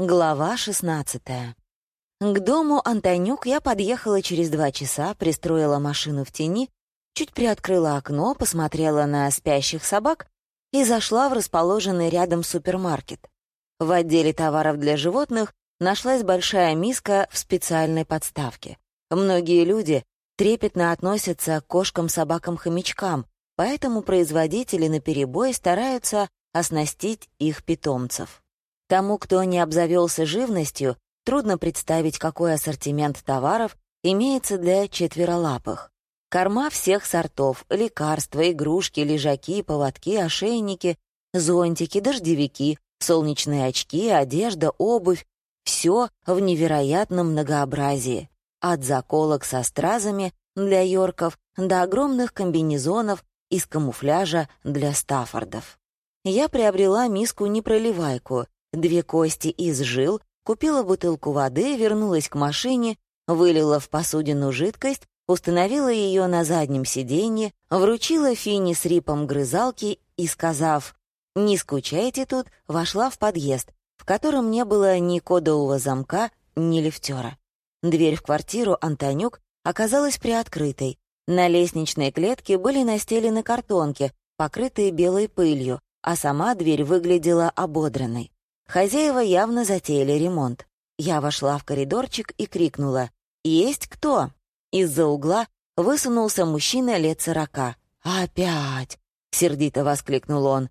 Глава 16 К дому Антонюк я подъехала через два часа, пристроила машину в тени, чуть приоткрыла окно, посмотрела на спящих собак и зашла в расположенный рядом супермаркет. В отделе товаров для животных нашлась большая миска в специальной подставке. Многие люди трепетно относятся к кошкам-собакам-хомячкам, поэтому производители наперебой стараются оснастить их питомцев. Тому, кто не обзавелся живностью, трудно представить, какой ассортимент товаров имеется для четверолапых. Корма всех сортов, лекарства, игрушки, лежаки, поводки, ошейники, зонтики, дождевики, солнечные очки, одежда, обувь — все в невероятном многообразии. От заколок со стразами для йорков до огромных комбинезонов из камуфляжа для стаффордов. Я приобрела миску-непроливайку, две кости из жил, купила бутылку воды, вернулась к машине, вылила в посудину жидкость, установила ее на заднем сиденье, вручила Фине с рипом грызалки и, сказав «Не скучайте тут», вошла в подъезд, в котором не было ни кодового замка, ни лифтера. Дверь в квартиру Антонюк оказалась приоткрытой. На лестничной клетке были настелены картонки, покрытые белой пылью, а сама дверь выглядела ободранной. Хозяева явно затеяли ремонт. Я вошла в коридорчик и крикнула «Есть кто?». Из-за угла высунулся мужчина лет сорока. «Опять!» — сердито воскликнул он.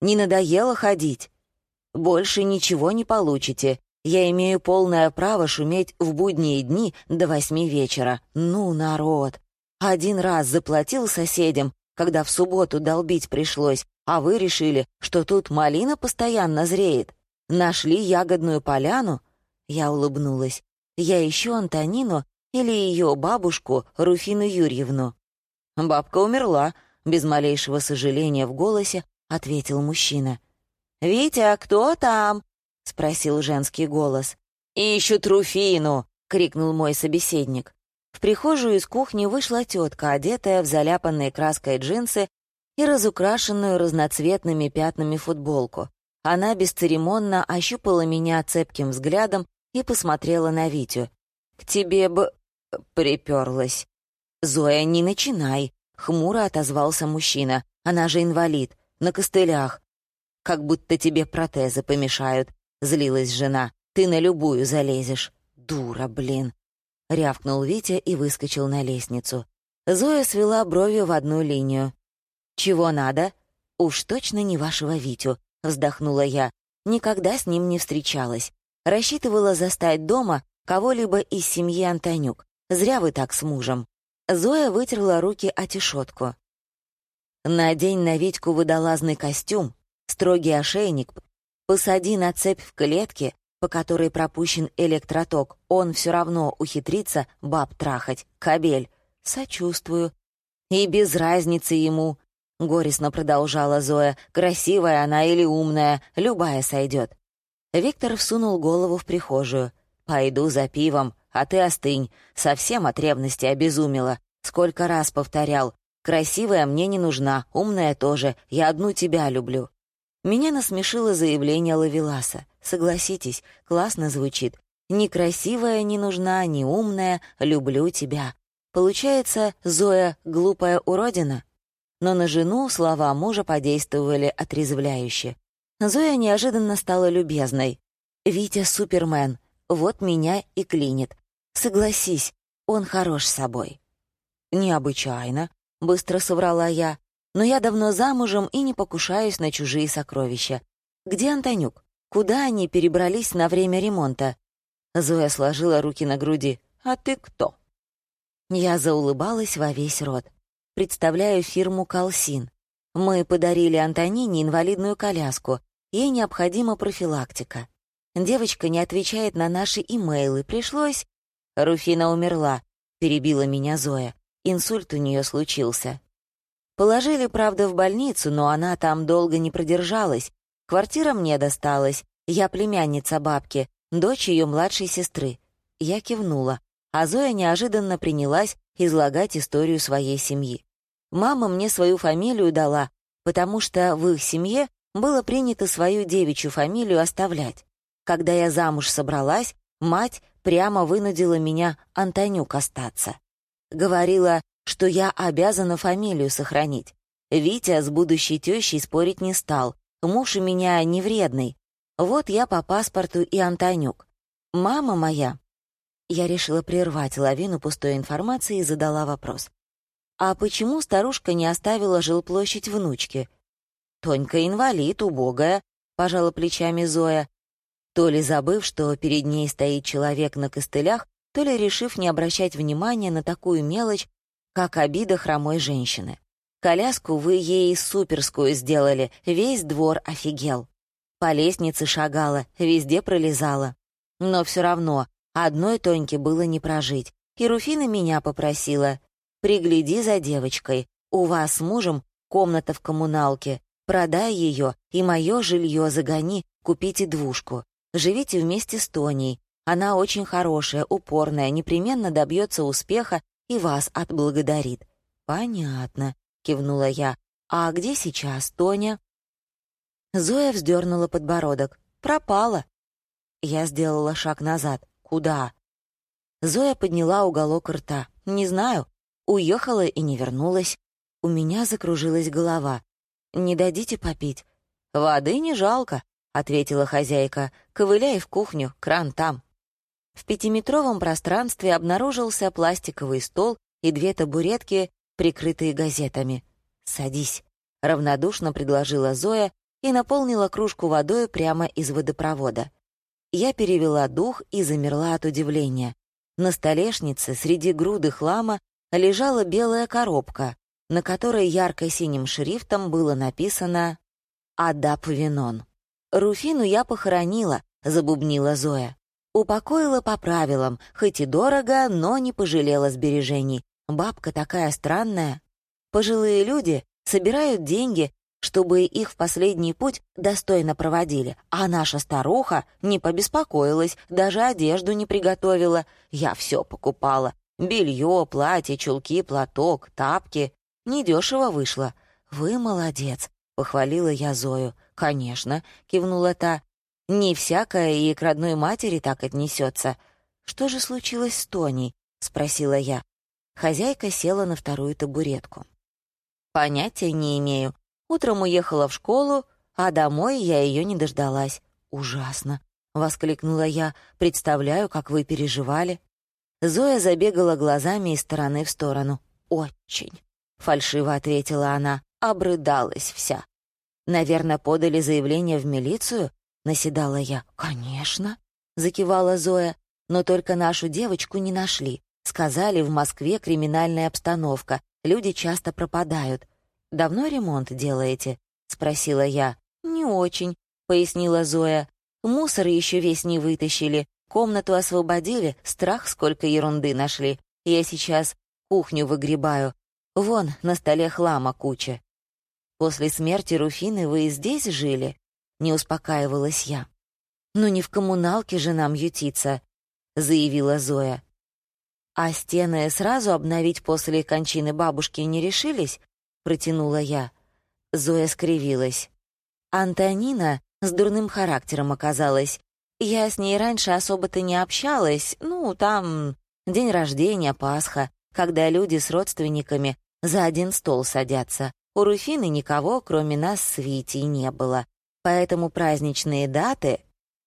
«Не надоело ходить? Больше ничего не получите. Я имею полное право шуметь в будние дни до восьми вечера. Ну, народ! Один раз заплатил соседям, когда в субботу долбить пришлось, а вы решили, что тут малина постоянно зреет. Нашли ягодную поляну?» Я улыбнулась. «Я ищу Антонину или ее бабушку Руфину Юрьевну?» «Бабка умерла», — без малейшего сожаления в голосе ответил мужчина. «Витя, кто там?» — спросил женский голос. «Ищут Руфину!» — крикнул мой собеседник. В прихожую из кухни вышла тетка, одетая в заляпанные краской джинсы и разукрашенную разноцветными пятнами футболку. Она бесцеремонно ощупала меня цепким взглядом и посмотрела на Витю. «К тебе бы...» — приперлась. «Зоя, не начинай!» — хмуро отозвался мужчина. «Она же инвалид, на костылях. Как будто тебе протезы помешают», — злилась жена. «Ты на любую залезешь». «Дура, блин!» — рявкнул Витя и выскочил на лестницу. Зоя свела бровью в одну линию. «Чего надо?» «Уж точно не вашего Витю», — вздохнула я. Никогда с ним не встречалась. Рассчитывала застать дома кого-либо из семьи Антонюк. Зря вы так с мужем. Зоя вытерла руки о тишотку. Надень на Витьку водолазный костюм, строгий ошейник, посади на цепь в клетке, по которой пропущен электроток, он все равно ухитрится баб трахать. Кабель. Сочувствую. И без разницы ему, — горестно продолжала Зоя. «Красивая она или умная, любая сойдет». Виктор всунул голову в прихожую. «Пойду за пивом, а ты остынь. Совсем от ревности обезумела. Сколько раз повторял. Красивая мне не нужна, умная тоже. Я одну тебя люблю». Меня насмешило заявление Лавеласа. Согласитесь, классно звучит. Ни красивая не нужна, ни умная, люблю тебя. Получается, Зоя — глупая уродина? Но на жену слова мужа подействовали отрезвляюще. Зоя неожиданно стала любезной. «Витя Супермен, вот меня и клинит. Согласись, он хорош собой». «Необычайно», — быстро соврала я, «но я давно замужем и не покушаюсь на чужие сокровища. Где Антонюк? Куда они перебрались на время ремонта?» Зоя сложила руки на груди. «А ты кто?» Я заулыбалась во весь рот. Представляю фирму «Колсин». Мы подарили Антонине инвалидную коляску. Ей необходима профилактика. Девочка не отвечает на наши имейлы. Пришлось... Руфина умерла, перебила меня Зоя. Инсульт у нее случился. Положили, правда, в больницу, но она там долго не продержалась. Квартира мне досталась. Я племянница бабки, дочь ее младшей сестры. Я кивнула, а Зоя неожиданно принялась излагать историю своей семьи. Мама мне свою фамилию дала, потому что в их семье было принято свою девичью фамилию оставлять. Когда я замуж собралась, мать прямо вынудила меня Антонюк остаться. Говорила, что я обязана фамилию сохранить. Витя с будущей тещей спорить не стал. Муж у меня не вредный. Вот я по паспорту и Антонюк. Мама моя... Я решила прервать лавину пустой информации и задала вопрос. «А почему старушка не оставила жилплощадь внучке?» «Тонька инвалид, убогая», — пожала плечами Зоя. То ли забыв, что перед ней стоит человек на костылях, то ли решив не обращать внимания на такую мелочь, как обида хромой женщины. Коляску вы ей суперскую сделали, весь двор офигел. По лестнице шагала, везде пролезала. Но все равно одной Тоньке было не прожить. И Руфина меня попросила. «Пригляди за девочкой. У вас с мужем комната в коммуналке. Продай ее и мое жилье загони, купите двушку. Живите вместе с Тоней. Она очень хорошая, упорная, непременно добьется успеха и вас отблагодарит». «Понятно», — кивнула я. «А где сейчас Тоня?» Зоя вздернула подбородок. «Пропала». Я сделала шаг назад. «Куда?» Зоя подняла уголок рта. «Не знаю. Уехала и не вернулась. У меня закружилась голова. Не дадите попить?» «Воды не жалко», — ответила хозяйка. «Ковыляй в кухню, кран там». В пятиметровом пространстве обнаружился пластиковый стол и две табуретки, прикрытые газетами. «Садись», — равнодушно предложила Зоя и наполнила кружку водой прямо из водопровода. Я перевела дух и замерла от удивления. На столешнице среди груды хлама лежала белая коробка, на которой ярко-синим шрифтом было написано «Адап Винон». «Руфину я похоронила», — забубнила Зоя. Упокоила по правилам, хоть и дорого, но не пожалела сбережений. Бабка такая странная. Пожилые люди собирают деньги чтобы их в последний путь достойно проводили, а наша старуха не побеспокоилась, даже одежду не приготовила. Я все покупала. Белье, платье, чулки, платок, тапки. Недешево вышло. «Вы молодец», — похвалила я Зою. «Конечно», — кивнула та. «Не всякая и к родной матери так отнесется». «Что же случилось с Тоней?» — спросила я. Хозяйка села на вторую табуретку. «Понятия не имею. Утром уехала в школу, а домой я ее не дождалась. «Ужасно!» — воскликнула я. «Представляю, как вы переживали». Зоя забегала глазами из стороны в сторону. «Очень!» — фальшиво ответила она. Обрыдалась вся. «Наверное, подали заявление в милицию?» — наседала я. «Конечно!» — закивала Зоя. «Но только нашу девочку не нашли. Сказали, в Москве криминальная обстановка. Люди часто пропадают. «Давно ремонт делаете?» — спросила я. «Не очень», — пояснила Зоя. «Мусор еще весь не вытащили, комнату освободили, страх сколько ерунды нашли. Я сейчас кухню выгребаю. Вон, на столе хлама куча». «После смерти Руфины вы и здесь жили?» — не успокаивалась я. «Ну не в коммуналке же нам ютиться», — заявила Зоя. «А стены сразу обновить после кончины бабушки не решились?» — протянула я. Зоя скривилась. Антонина с дурным характером оказалась. Я с ней раньше особо-то не общалась, ну, там, день рождения, Пасха, когда люди с родственниками за один стол садятся. У Руфины никого, кроме нас с Витей, не было, поэтому праздничные даты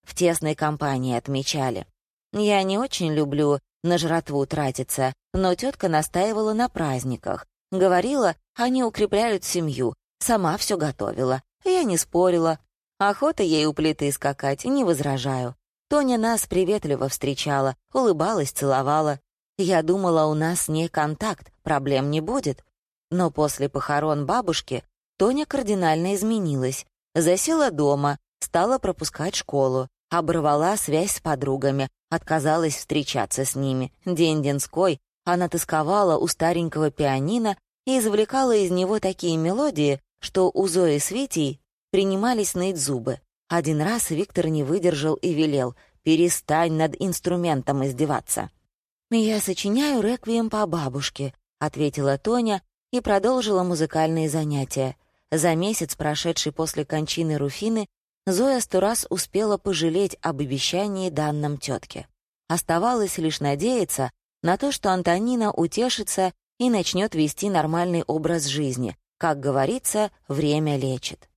в тесной компании отмечали. Я не очень люблю на жратву тратиться, но тетка настаивала на праздниках, Говорила, они укрепляют семью. Сама все готовила. Я не спорила. Охота ей у плиты скакать, не возражаю. Тоня нас приветливо встречала, улыбалась, целовала. Я думала, у нас с ней контакт, проблем не будет. Но после похорон бабушки Тоня кардинально изменилась. Засела дома, стала пропускать школу, оборвала связь с подругами, отказалась встречаться с ними. День денской она тосковала у старенького пианино и извлекала из него такие мелодии, что у Зои с Витей принимались ныть зубы. Один раз Виктор не выдержал и велел «Перестань над инструментом издеваться». «Я сочиняю реквием по бабушке», — ответила Тоня и продолжила музыкальные занятия. За месяц, прошедший после кончины Руфины, Зоя сто раз успела пожалеть об обещании данном тетке. Оставалось лишь надеяться на то, что Антонина утешится и начнет вести нормальный образ жизни. Как говорится, время лечит.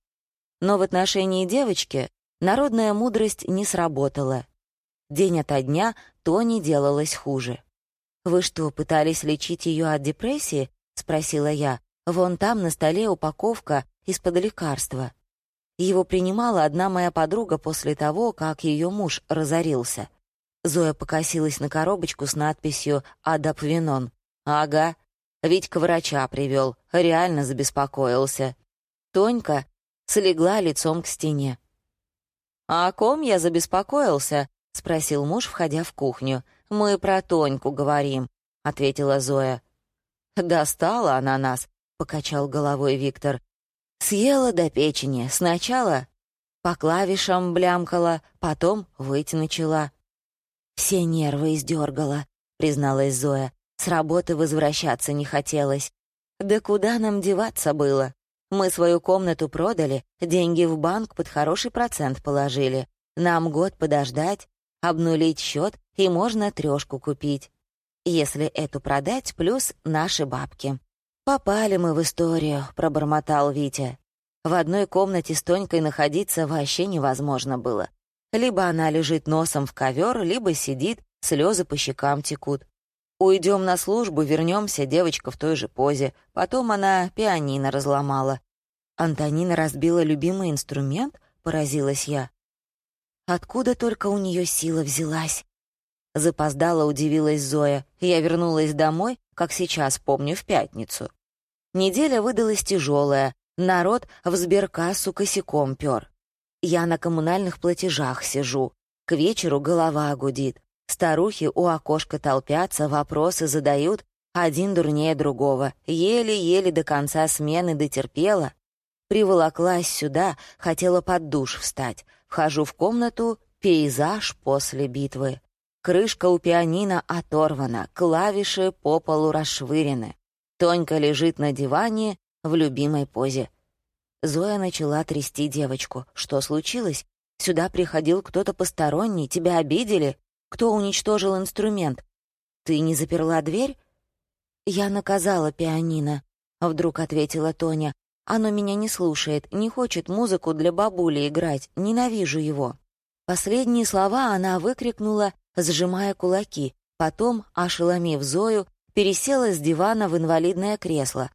Но в отношении девочки народная мудрость не сработала. День ото дня Тони делалось хуже. «Вы что, пытались лечить ее от депрессии?» — спросила я. «Вон там на столе упаковка из-под лекарства». Его принимала одна моя подруга после того, как ее муж разорился. Зоя покосилась на коробочку с надписью «Адапвинон». «Ага, Витька врача привел, реально забеспокоился». Тонька слегла лицом к стене. «А о ком я забеспокоился?» — спросил муж, входя в кухню. «Мы про Тоньку говорим», — ответила Зоя. «Достала она нас», — покачал головой Виктор. «Съела до печени. Сначала по клавишам блямкала, потом выть начала». «Все нервы издергала», — призналась Зоя. «С работы возвращаться не хотелось. Да куда нам деваться было? Мы свою комнату продали, деньги в банк под хороший процент положили. Нам год подождать, обнулить счет и можно трешку купить. Если эту продать, плюс наши бабки. «Попали мы в историю», — пробормотал Витя. В одной комнате с Тонькой находиться вообще невозможно было. Либо она лежит носом в ковер, либо сидит, слезы по щекам текут. Уйдем на службу, вернемся, девочка в той же позе. Потом она пианино разломала. Антонина разбила любимый инструмент, поразилась я. Откуда только у нее сила взялась? Запоздала, удивилась Зоя. Я вернулась домой, как сейчас помню, в пятницу. Неделя выдалась тяжелая, народ в сберкассу косяком пер. Я на коммунальных платежах сижу. К вечеру голова гудит. Старухи у окошка толпятся, вопросы задают, один дурнее другого. Еле-еле до конца смены дотерпела. Приволоклась сюда, хотела под душ встать. Вхожу в комнату, пейзаж после битвы. Крышка у пианино оторвана, клавиши по полу расшвырены. Тонька лежит на диване в любимой позе. Зоя начала трясти девочку. «Что случилось? Сюда приходил кто-то посторонний, тебя обидели? Кто уничтожил инструмент? Ты не заперла дверь?» «Я наказала пианино», — вдруг ответила Тоня. Оно меня не слушает, не хочет музыку для бабули играть, ненавижу его». Последние слова она выкрикнула, сжимая кулаки, потом, ошеломив Зою, пересела с дивана в инвалидное кресло,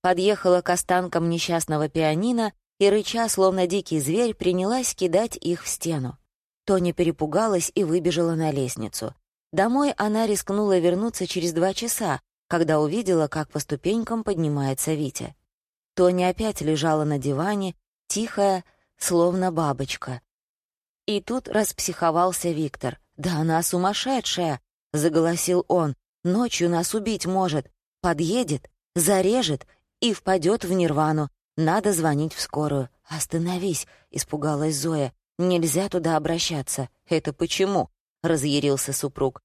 подъехала к останкам несчастного пианино и, рыча, словно дикий зверь, принялась кидать их в стену. Тоня перепугалась и выбежала на лестницу. Домой она рискнула вернуться через два часа, когда увидела, как по ступенькам поднимается Витя. Тоня опять лежала на диване, тихая, словно бабочка. И тут распсиховался Виктор. «Да она сумасшедшая!» — заголосил он. «Ночью нас убить может. Подъедет, зарежет и впадет в нирвану. Надо звонить в скорую». «Остановись!» — испугалась Зоя. «Нельзя туда обращаться». «Это почему?» — разъярился супруг.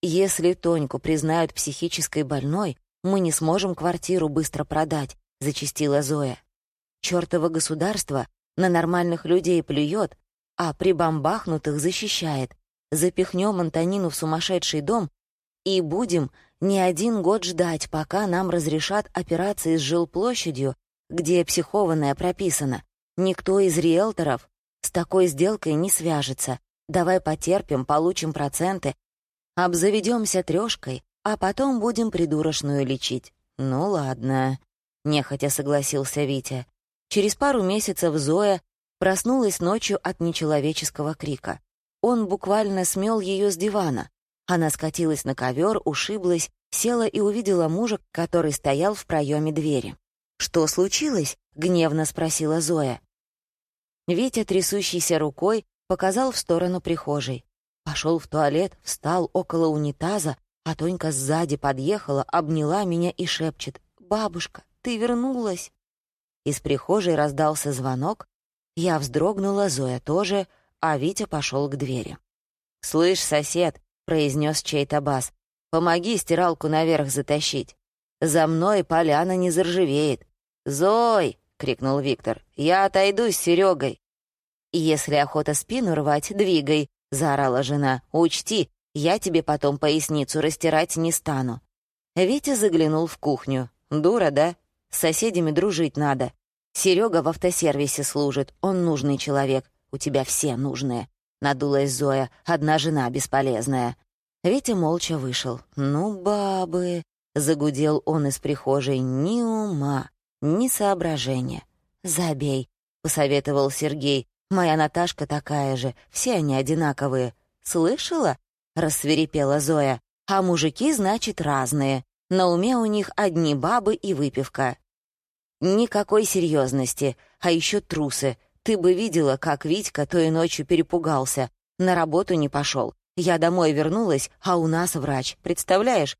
«Если Тоньку признают психической больной, мы не сможем квартиру быстро продать зачастила Зоя. Чёртово государство на нормальных людей плюет, а прибамбахнутых защищает. Запихнем Антонину в сумасшедший дом и будем не один год ждать, пока нам разрешат операции с жилплощадью, где психованная прописана. Никто из риэлторов с такой сделкой не свяжется. Давай потерпим, получим проценты, обзаведемся трёшкой, а потом будем придурочную лечить. Ну ладно, — нехотя согласился Витя. Через пару месяцев Зоя проснулась ночью от нечеловеческого крика. Он буквально смел ее с дивана. Она скатилась на ковер, ушиблась, села и увидела мужа, который стоял в проеме двери. «Что случилось?» — гневно спросила Зоя. Витя, трясущийся рукой, показал в сторону прихожей. Пошел в туалет, встал около унитаза, а Тонька сзади подъехала, обняла меня и шепчет «Бабушка, ты вернулась!» Из прихожей раздался звонок. Я вздрогнула, Зоя тоже, а Витя пошел к двери. «Слышь, сосед!» — произнес чей-то бас. «Помоги стиралку наверх затащить. За мной поляна не заржавеет». «Зой!» — крикнул Виктор. «Я отойду с Серегой. «Если охота спину рвать, двигай», — заорала жена. «Учти, я тебе потом поясницу растирать не стану». Витя заглянул в кухню. «Дура, да? С соседями дружить надо. Серега в автосервисе служит, он нужный человек. У тебя все нужные». Надулась Зоя, одна жена бесполезная. Витя молча вышел. «Ну, бабы!» — загудел он из прихожей. «Ни ума, ни соображения». «Забей», — посоветовал Сергей. «Моя Наташка такая же, все они одинаковые». «Слышала?» — рассверепела Зоя. «А мужики, значит, разные. На уме у них одни бабы и выпивка». «Никакой серьезности, а еще трусы. Ты бы видела, как Витька той ночью перепугался. На работу не пошел. Я домой вернулась, а у нас врач, представляешь?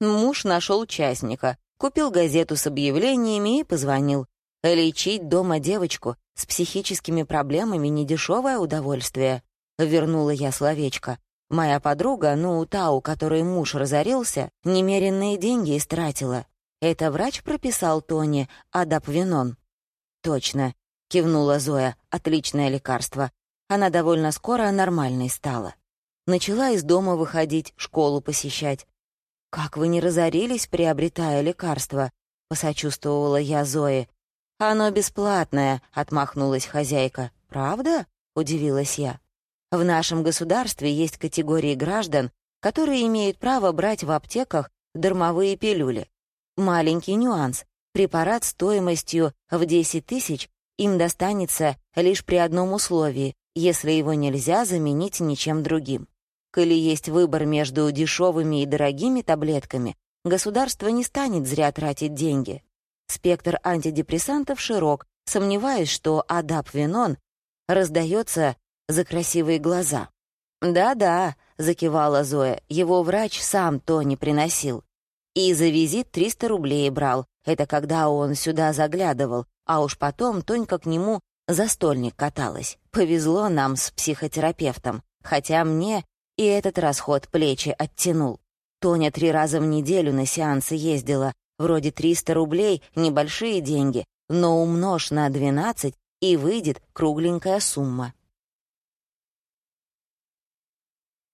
Муж нашел частника, купил газету с объявлениями и позвонил. Лечить дома девочку с психическими проблемами — недешевое удовольствие. Вернула я словечко. Моя подруга, ну, та, у которой муж разорился, немеренные деньги истратила. Это врач прописал Тони адапвинон. «Точно», — кивнула Зоя, — «отличное лекарство. Она довольно скоро нормальной стала. Начала из дома выходить, школу посещать. «Как вы не разорились, приобретая лекарства?» — посочувствовала я Зое. «Оно бесплатное», — отмахнулась хозяйка. «Правда?» — удивилась я. «В нашем государстве есть категории граждан, которые имеют право брать в аптеках дармовые пилюли. Маленький нюанс. Препарат стоимостью в 10 тысяч им достанется лишь при одном условии, если его нельзя заменить ничем другим. Коли есть выбор между дешевыми и дорогими таблетками, государство не станет зря тратить деньги. Спектр антидепрессантов широк, сомневаюсь, что адапвинон раздается за красивые глаза. «Да-да», — закивала Зоя, — «его врач сам то не приносил. И за визит 300 рублей брал, это когда он сюда заглядывал, а уж потом Тонька к нему за стольник каталась. Повезло нам с психотерапевтом, хотя мне и этот расход плечи оттянул. Тоня три раза в неделю на сеансы ездила. Вроде 300 рублей — небольшие деньги, но умножь на 12, и выйдет кругленькая сумма.